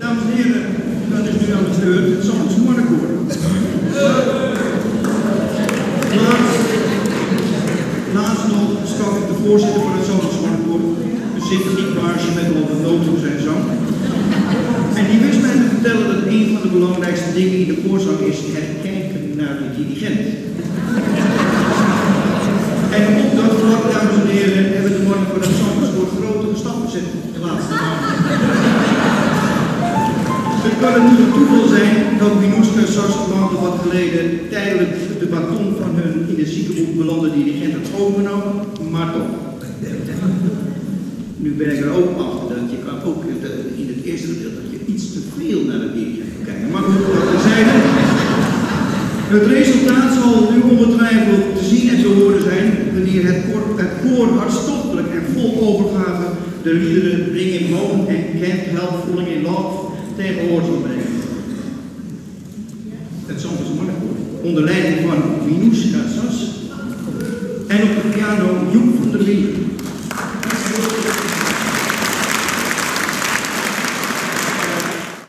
Dames en heren, dan is nu aan de beurt het Marktkoor. Laatst, laatst nog ik de voorzitter van het Zandvoorts Marktkoor, de symfoniepaarse met al de noot op zijn zang. En die wist mij te vertellen dat een van de belangrijkste dingen in de voorzang is het kijken naar de dirigent. En op dat vlak, dames en heren, hebben de mannen van het Zandvoorts grote stappen gezet de laatste. Het kan het niet een toeval zijn dat Minouska Sarscommando wat geleden tijdelijk de baton van hun in de ziekenboek belandde dirigent had overgenomen, maar toch. Nu ben ik er ook achter dat je ook in het eerste gedeelte dat je iets te veel naar de dirigent kan kijken. Maar goed, dat zijn het resultaat zal nu ongetwijfeld te zien en te horen zijn wanneer het koor, het koor hartstochtelijk en vol overgave de liederen Bring Him Home en Can't Help Falling in Love tegenwoordig zal brengen. Het Zandvoortse Marktkoor, onder leiding van Minouska Sas en op de piano Joep van der Linden.